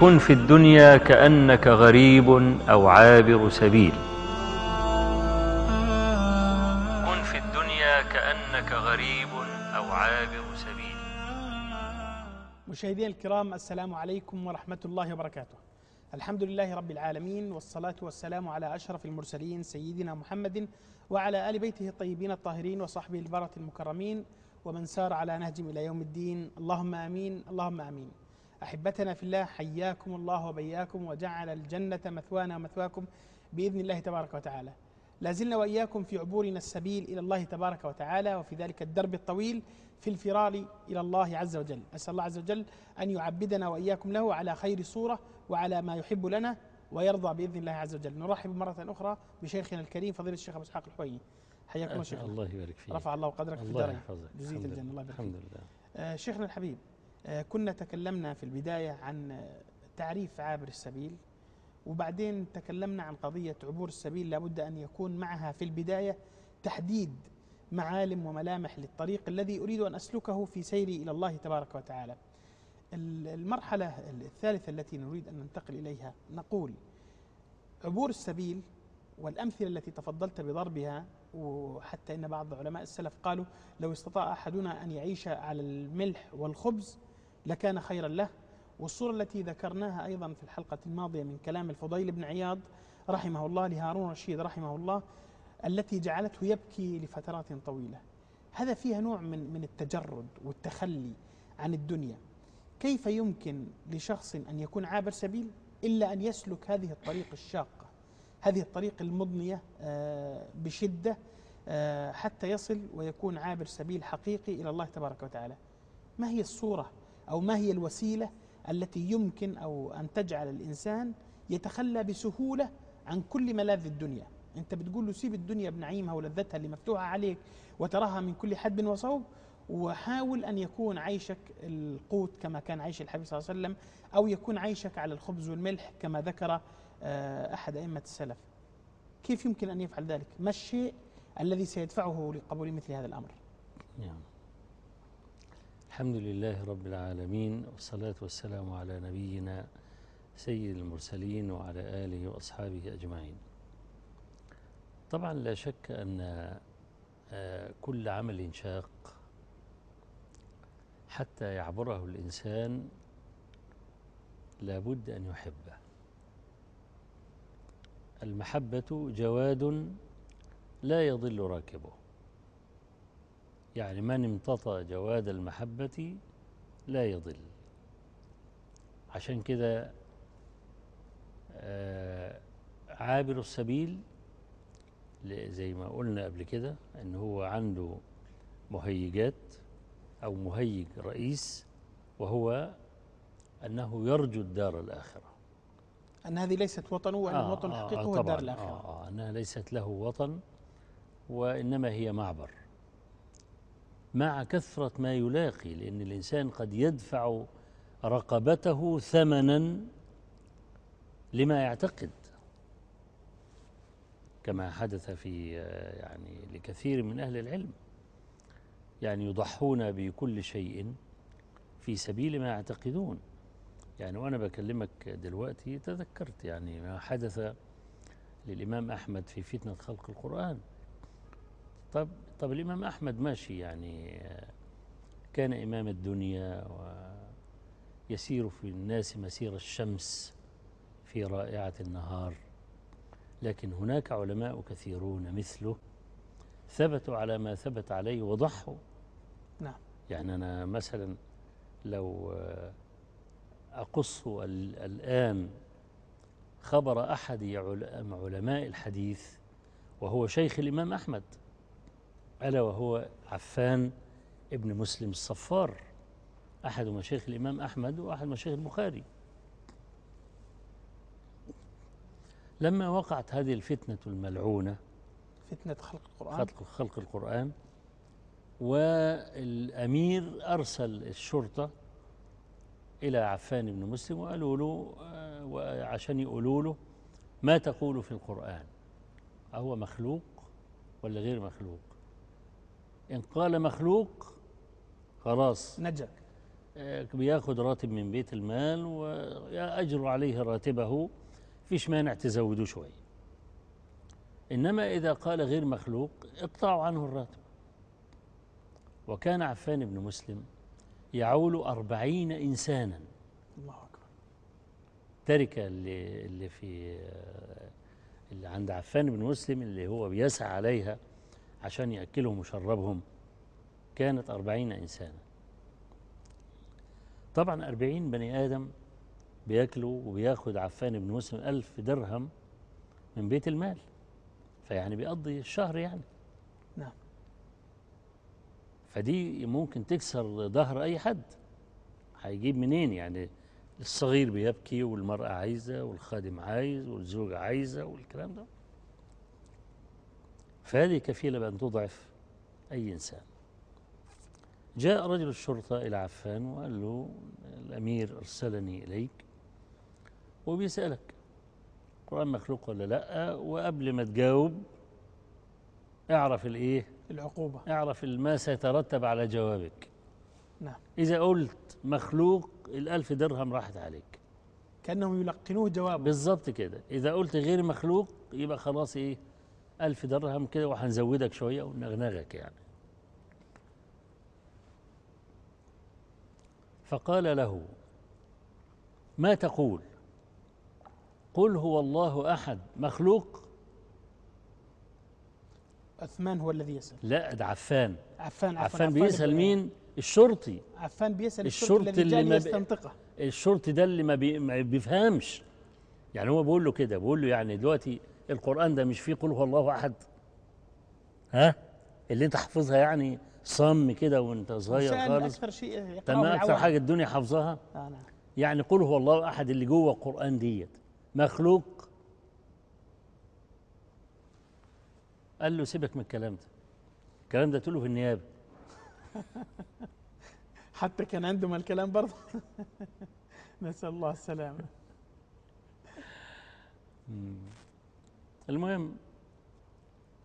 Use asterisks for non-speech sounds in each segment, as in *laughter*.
كن في الدنيا كأنك غريب أو عابر سبيل. كن في الدنيا كأنك غريب أو عابر سبيل. مشاهدينا الكرام السلام عليكم ورحمة الله وبركاته. الحمد لله رب العالمين والصلاة والسلام على أشرف المرسلين سيدنا محمد وعلى آل بيته الطيبين الطاهرين وصحبه البرة المكرمين ومن سار على نهجهم إلى يوم الدين. اللهم آمين اللهم آمين. أحبتنا في الله حياكم الله وبياكم وجعل الجنة مثوانا ومثواكم بإذن الله تبارك وتعالى. لا زلنا وإياكم في عبورنا السبيل إلى الله تبارك وتعالى وفي ذلك الدرب الطويل في الفرار إلى الله عز وجل. أسأل الله عز وجل أن يعبدنا وإياكم له على خير صورة وعلى ما يحب لنا ويرضى بإذن الله عز وجل. نرحب مرة أخرى بشيخنا الكريم فضيلة الشيخ أبو إسحاق الحويني. حياكم الله شيخنا الله يبارك فيك. رفع الله قدرك في جزية الحمد الجنة. لله. الله يبارك الحمد. لله. آه، شيخنا الحبيب. كنا تكلمنا في البداية عن آه، تعريف عابر السبيل وبعدين تكلمنا عن قضية عبور السبيل لابد أن يكون معها في البداية تحديد معالم وملامح للطريق الذي أريد أن أسلكه في سيري إلى الله تبارك وتعالى. ال- المرحلة الثالثة التي نريد أن ننتقل إليها نقول عبور السبيل والأمثلة التي تفضلت بضربها وحتى إن بعض علماء السلف قالوا لو استطاع أحدنا أن يعيش على الملح والخبز لكان خيرا له. والصورة التي ذكرناها أيضا في الحلقة الماضية من كلام الفضيل بن عياض رحمه الله لهارون رشيد رحمه الله التي جعلته يبكي لفترات طويلة. هذا فيها نوع من من التجرد والتخلي عن الدنيا. كيف يمكن لشخص أن يكون عابر سبيل إلا أن يسلك هذه الطريق الشاقة هذه الطريق المضنية آه، بشدة آه، حتى يصل ويكون عابر سبيل حقيقي إلى الله تبارك وتعالى؟ ما هي الصورة أو ما هي الوسيلة التي يمكن أو أن تجعل الإنسان يتخلى بسهولة عن كل ملاذ الدنيا. أنت بتقول له سيب الدنيا بنعيمها ولذتها اللي مفتوحة عليك وتراها من كل حدب وصوب وحاول أن يكون عيشك القوت كما كان عيش الحبيب صلى الله عليه وسلم أو يكون عيشك على الخبز والملح كما ذكر آه، أحد أئمة السلف. كيف يمكن أن يفعل ذلك؟ ما الشيء الذي سيدفعه لقبول مثل هذا الأمر؟ نعم. الحمد لله رب العالمين والصلاة والسلام على نبينا سيد المرسلين وعلى آله وأصحابه أجمعين. طبعا لا شك أن آه، كل عمل شاق حتى يعبره الإنسان لابد أن يحبه. المحبة جواد لا يضل راكبه. يعني من امتطى جواد المحبة لا يضل. عشان كده آه، عابر السبيل زي ما قلنا قبل كده إن هو عنده مهيجات أو مهيج رئيس وهو أنه يرجو الدار الآخرة. أن هذه ليست وطنه وأن آه، الوطن آه، الحقيقي آه، هو الدار الآخرة آه آه أنها ليست له وطن وإنما هي معبر. مع كثرة ما يلاقي لأن الإنسان قد يدفع رقبته ثمنا لما يعتقد. كما حدث في يعني لكثير من أهل العلم يعني يضحون بكل شيء في سبيل ما يعتقدون. يعني وأنا بكلمك دلوقتي تذكرت يعني ما حدث للإمام أحمد في فتنة خلق القرآن. طب طب الإمام أحمد ماشي يعني كان إمام الدنيا ويسير في الناس مسير الشمس في رائعة النهار لكن هناك علماء كثيرون مثله ثبتوا على ما ثبت عليه وضحوا. نعم. يعني أنا مثلا لو أقص ال- الآن خبر أحد عل- علماء الحديث وهو شيخ الإمام أحمد ألا وهو عفان ابن مسلم الصفار أحد مشايخ الإمام أحمد وأحد مشايخ البخاري. لما وقعت هذه الفتنة الملعونة فتنة خلق القرآن. خلق خلق القرآن والأمير أرسل الشرطة إلى عفان بن مسلم وقالوا له آه، وعشان يقولوا له ما تقول في القرآن؟ أهو مخلوق ولا غير مخلوق؟ إن قال مخلوق خلاص. نجا آه، بياخد راتب من بيت المال ويأجر عليه راتبه فيش مانع تزودوه شوية إنما إذا قال غير مخلوق اقطعوا عنه الراتب. وكان عفان بن مسلم يعول أربعين إنسانا. الله أكبر. تركة اللي, اللي في اللي عند عفان بن مسلم اللي هو بيسعى عليها. عشان يأكلهم ويشربهم كانت أربعين إنسانا. طبعا أربعين بني آدم بياكلوا وبياخد عفان بن مسلم ألف درهم من بيت المال. فيعني بيقضي الشهر يعني. نعم. فدي ممكن تكسر ظهر أي حد. هيجيب منين يعني؟ الصغير بيبكي والمرأة عايزة والخادم عايز والزوجة عايزة والكلام ده. فهذه كفيلة بأن تضعف أي إنسان. جاء رجل الشرطة إلى عفان وقال له الأمير أرسلني إليك وبيسألك القرآن مخلوق ولا لأ؟ وقبل ما تجاوب اعرف الإيه؟ العقوبة. اعرف ما سيترتب على جوابك. نعم. إذا قلت مخلوق الألف درهم راحت عليك. كأنهم يلقنوه جوابه. بالظبط كده. إذا قلت غير مخلوق يبقى خلاص إيه؟ ألف درهم كده وهنزودك شوية ونغنغك يعني. فقال له ما تقول؟ قل هو الله أحد مخلوق؟ عثمان هو الذي يسأل. لا ده عفان. عفان عفان بن- بيسأل مين؟ الشرطي. عفان بيسأل الشرطي الشرطي الذي اللي ما ليستنطقه. الشرطي ده اللي ما, بي ما بيفهمش. يعني هو بيقول له كده بيقول له يعني دلوقتي القرآن ده مش فيه قل هو الله أحد. ها؟ اللي أنت حافظها يعني صم كده وأنت صغير خالص. أكثر شيء تمام؟ أكثر. حاجة الدنيا حافظاها؟ آه نعم. يعني قل هو الله أحد اللي جوه القرآن ديت. مخلوق؟ قال له سيبك من الكلام ده. الكلام ده تقوله في النيابة. *laughs* حتى كان عندهم الكلام برضه. *laughs* نسأل الله السلامة. المهم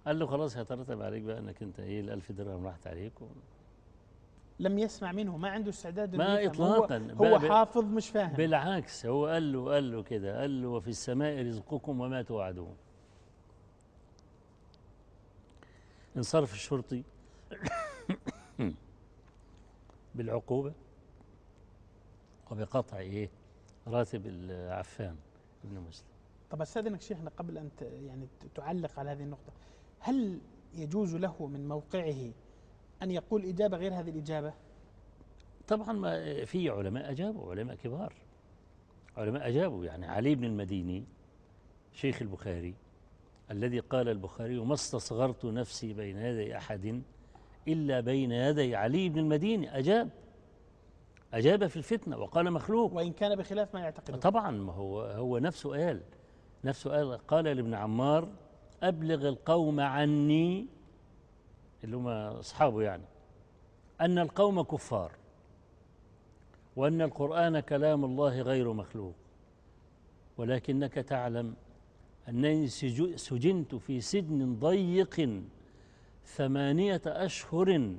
قال له خلاص هيترتب عليك بقى إنك أنت إيه الألف درهم راحت عليك و... لم يسمع منه ما عنده استعداد ما يفهم. هو-. هو حافظ مش فاهم بالعكس هو قال له قال له كده قال له وفي السماء رزقكم وما توعدون انصرف الشرطي *coughs* بالعقوبة وبقطع إيه راتب العفان ابن مسلم طب أستاذنك شيخنا قبل أن يعني تعلق على هذه النقطة هل يجوز له من موقعه أن يقول إجابة غير هذه الإجابة؟ طبعا ما في علماء أجابوا علماء كبار. علماء أجابوا يعني علي بن المديني شيخ البخاري الذي قال البخاري ما استصغرت نفسي بين يدي أحد إلا بين يدي علي بن المديني. أجاب. أجاب في الفتنة وقال مخلوق. وإن كان بخلاف ما يعتقده. طبعا ما هو هو نفسه قال. نفسه قال قال لابن عمار أبلغ القوم عني اللي هم أصحابه يعني أن القوم كفار وأن القرآن كلام الله غير مخلوق. ولكنك تعلم أنني سجو- سجنت في سجن ضيق ثمانية أشهر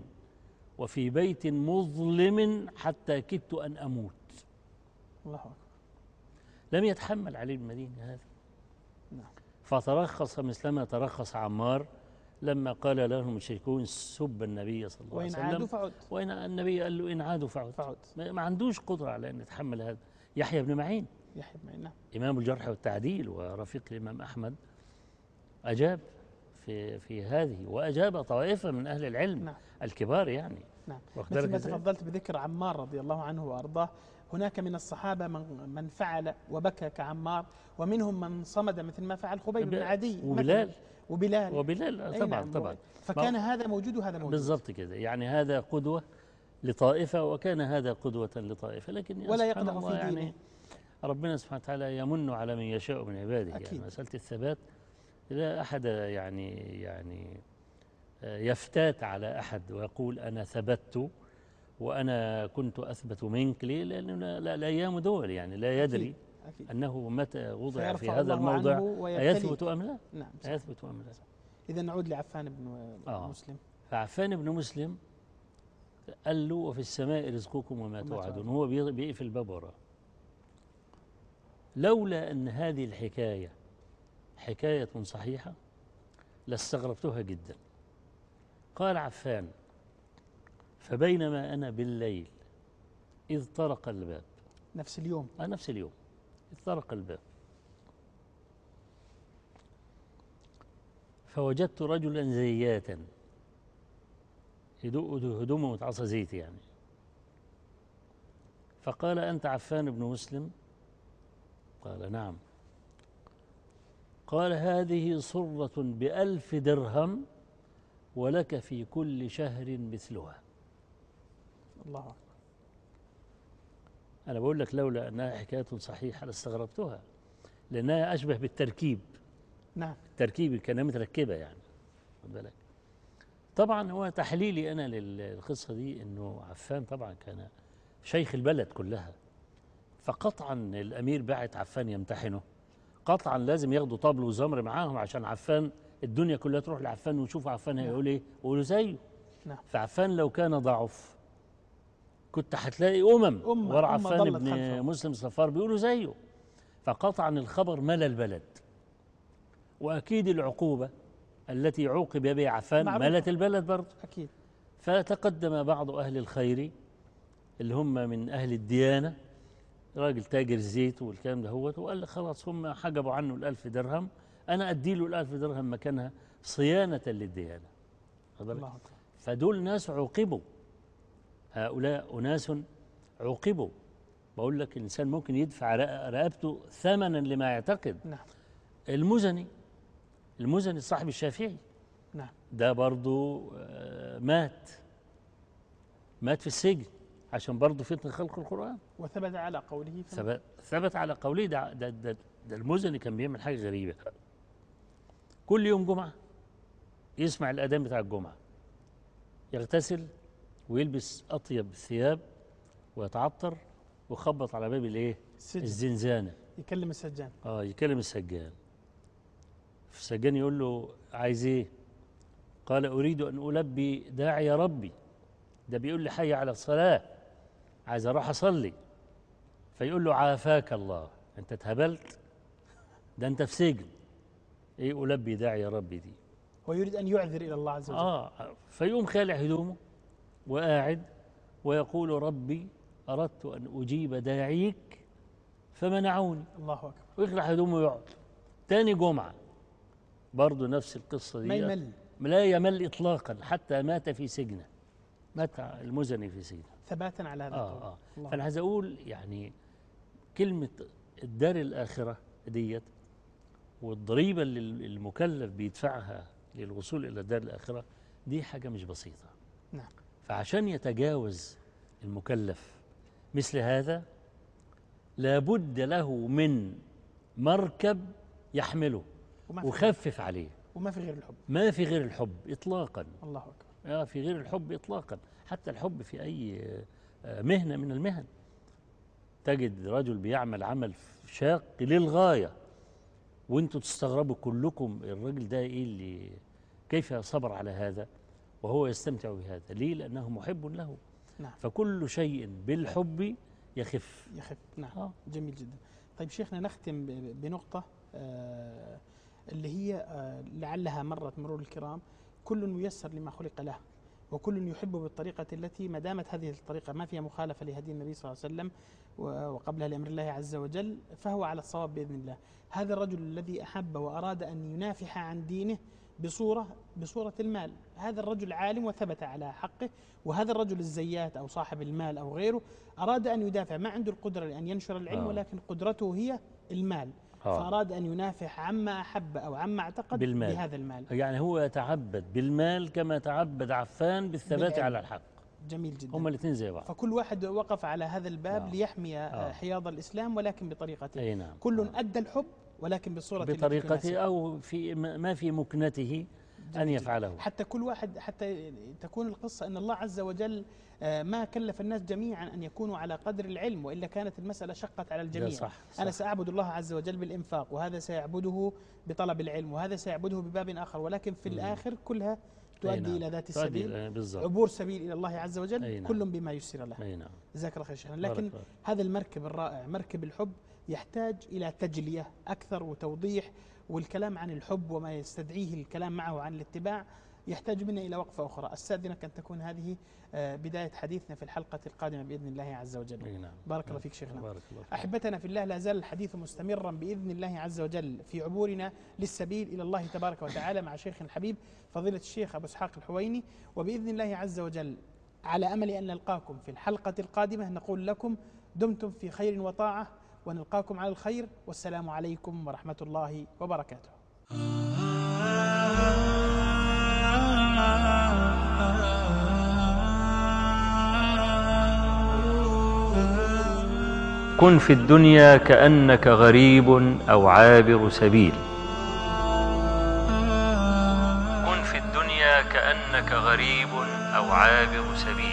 وفي بيت مظلم حتى كدت أن أموت. الله أكبر. لم يتحمل علي بن المديني هذا. فترخص مثلما ترخص عمار لما قال له المشركون سب النبي صلى الله عليه وسلم. عادوا فعد وإن النبي قال له إن عادوا فعد فعد ما عندوش قدرة على أن يتحمل هذا. يحيى بن معين. يحيى بن معين نعم. إمام الجرح والتعديل ورفيق الإمام أحمد أجاب في في هذه وأجاب طائفة من أهل العلم نعم. الكبار يعني. نعم. مثل ما؟ تفضلت بذكر عمار رضي الله عنه وأرضاه هناك من الصحابة من من فعل وبكى كعمار ومنهم من صمد مثل ما فعل خبيب بن عدي. وبلال. وبلال. وبلال طبعا نعم. طبعا. فكان هذا موجود وهذا موجود. بالضبط كده. يعني هذا قدوة لطائفة وكان هذا قدوة لطائفة. لكن ولا يقدح في يعني دينه. ربنا سبحانه وتعالى يمن على من يشاء من عباده. أكيد. يعني مسألة الثبات لا أحد يعني يعني آه، يفتات على أحد ويقول أنا ثبت وأنا كنت أثبت منك ليه؟ لا- الأيام دول يعني لا يدري أكيد. أكيد. أنه متى وضع في هذا الموضع. أيثبت أم لا؟ نعم. أيثبت أم لا؟ إذا نعود لعفان بن آه. مسلم فعفان بن مسلم قال له وفي السماء رزقكم وما توعدون. هو بي- بيقفل الباب وراه لولا أن هذه الحكاية حكاية صحيحة لاستغربتها جدا قال عفان فبينما أنا بالليل إذ طرق الباب. نفس اليوم. آه نفس اليوم. إذ طرق الباب. فوجدت رجلا زياتا. هدو- هدو- هدومه متعصى زيت يعني. فقال أنت عفان بن مسلم؟ قال نعم. قال هذه صرة بألف درهم ولك في كل شهر مثلها. الله أكبر. أنا بقول لك لولا أنها حكاية صحيحة لاستغربتها لأنها أشبه بالتركيب. نعم. تركيبي كان متركبة يعني خد بالك. طبعا هو تحليلي أنا للقصة دي أنه عفان طبعا كان شيخ البلد كلها فقطعا الأمير بعت عفان يمتحنه. قطعا لازم ياخدوا طبل وزمر معاهم عشان عفان الدنيا كلها تروح لعفان ويشوفوا عفان هيقول إيه يقولوا زيه. نعم. فعفان لو كان ضعف كنت هتلاقي أمم. أمة- ورا عفان بن. مسلم صفار بيقولوا زيه. فقطعا الخبر ملا البلد. وأكيد العقوبة التي عوقب بها عفان. ملت البلد برضه. أكيد. فتقدم بعض أهل الخير اللي هم من أهل الديانة. راجل تاجر الزيت والكلام ده هو وقال لي خلاص هم حجبوا عنه الألف درهم. أنا أدي له الألف درهم مكانها صيانة للديانة؟ الله أكبر. فدول ناس عوقبوا. هؤلاء أناس عوقبوا. بقول لك الإنسان ممكن يدفع رق- رقبته ثمنا لما يعتقد. نعم. المزني المزني صاحب الشافعي. نعم. ده برضو آه، مات. مات في السجن عشان برضو فتنة خلق القرآن. وثبت على قوله ثبت, ثبت على قوله. ده, ده, ده, ده المزني كان بيعمل حاجة غريبة. كل يوم جمعة يسمع الأذان بتاع الجمعة. يغتسل ويلبس أطيب الثياب ويتعطر ويخبط على باب؟ السجن. الزنزانة. يكلم السجان. آه يكلم السجان. فالسجان يقول له عايز إيه؟ قال أريد أن ألبي داعي ربي. ده بيقول لي حي على الصلاة. عايز أروح أصلي. فيقول له عافاك الله. أنت اتهبلت؟ ده أنت في سجن. إيه ألبي داعي ربي دي؟ ويريد أن يعذر إلى الله عز وجل. آه فيقوم خالع هدومه. وقاعد ويقول ربي أردت أن أجيب داعيك فمنعوني. الله أكبر. ويخلع هدومه ويقعد. تاني جمعة برضه نفس القصة دي. ما يمل. لا يمل إطلاقا حتى مات في سجنة. مات المزني في سجنة. ثباتا على هذا آه آه. الله. فأنا عايز أقول يعني كلمة الدار الآخرة ديت والضريبة اللي المكلف بيدفعها للوصول إلى الدار الآخرة دي حاجة مش بسيطة. نعم. فعشان يتجاوز المكلف مثل هذا لابد له من مركب يحمله وخفف عليه. وما في غير الحب. ما في غير الحب إطلاقا. الله أكبر. آه في غير الحب إطلاقا. حتى الحب في أي آه، مهنة من المهن. تجد رجل بيعمل عمل شاق للغاية وأنتوا تستغربوا كلكم الراجل ده إيه اللي كيف صبر على هذا؟ وهو يستمتع بهذا. ليه؟ لأنه محب له. نعم. فكل شيء بالحب يخف. يخف. نعم. آه. جميل جدا. طيب شيخنا نختم بنقطة آه، اللي هي آه، لعلها مرت مرور الكرام. كل ميسر لما خلق له وكل يحب بالطريقة التي ما دامت هذه الطريقة ما فيها مخالفة لهدي النبي صلى الله عليه وسلم وقبلها لأمر الله عز وجل فهو على الصواب بإذن الله. هذا الرجل الذي أحب وأراد أن ينافح عن دينه بصورة بصورة المال هذا الرجل عالم وثبت على حقه وهذا الرجل الزيات أو صاحب المال أو غيره أراد أن يدافع ما عنده القدرة لأن ينشر العلم آه. ولكن قدرته هي المال آه. فأراد أن ينافح عما أحب أو عما اعتقد بالمال. بهذا المال يعني هو يتعبد بالمال كما تعبد عفان بالثبات بالعلم. على الحق جميل جدا هما الاثنين زي بعض فكل واحد وقف على هذا الباب آه. ليحمي آه. حياض الإسلام ولكن بطريقته أي نعم كل آه. أدى الحب ولكن التي بطريقته. أو في ما في مكنته جداً. يفعله حتى كل واحد حتى تكون القصة أن الله عز وجل آه، ما كلف الناس جميعا أن يكونوا على قدر العلم وإلا كانت المسألة شقت على الجميع صح, صح. أنا سأعبد الله عز وجل بالإنفاق وهذا سيعبده بطلب العلم وهذا سيعبده بباب آخر ولكن في. الآخر كلها تؤدي نعم. إلى ذات السبيل إلى- بالضبط عبور سبيل إلى الله عز وجل نعم. كل بما يسر له نعم جزاك الله خير شيخنا بارك لكن. هذا المركب الرائع مركب الحب يحتاج إلى تجلية أكثر وتوضيح والكلام عن الحب وما يستدعيه الكلام معه عن الاتباع يحتاج منا إلى وقفة أخرى. استاذنك أن تكون هذه آه، بداية حديثنا في الحلقة القادمة بإذن الله عز وجل. نعم. بارك الله فيك شيخنا. بارك الله فيك. أحبتنا في الله لا زال الحديث مستمرا بإذن الله عز وجل في عبورنا للسبيل إلى الله تبارك وتعالى مع شيخ الحبيب فضيلة الشيخ أبو إسحاق الحويني. وبإذن الله عز وجل على أمل أن نلقاكم في الحلقة القادمة نقول لكم دمتم في خير وطاعة. ونلقاكم على الخير والسلام عليكم ورحمة الله وبركاته. كن في الدنيا كأنك غريب أو عابر سبيل. كن في الدنيا كأنك غريب أو عابر سبيل.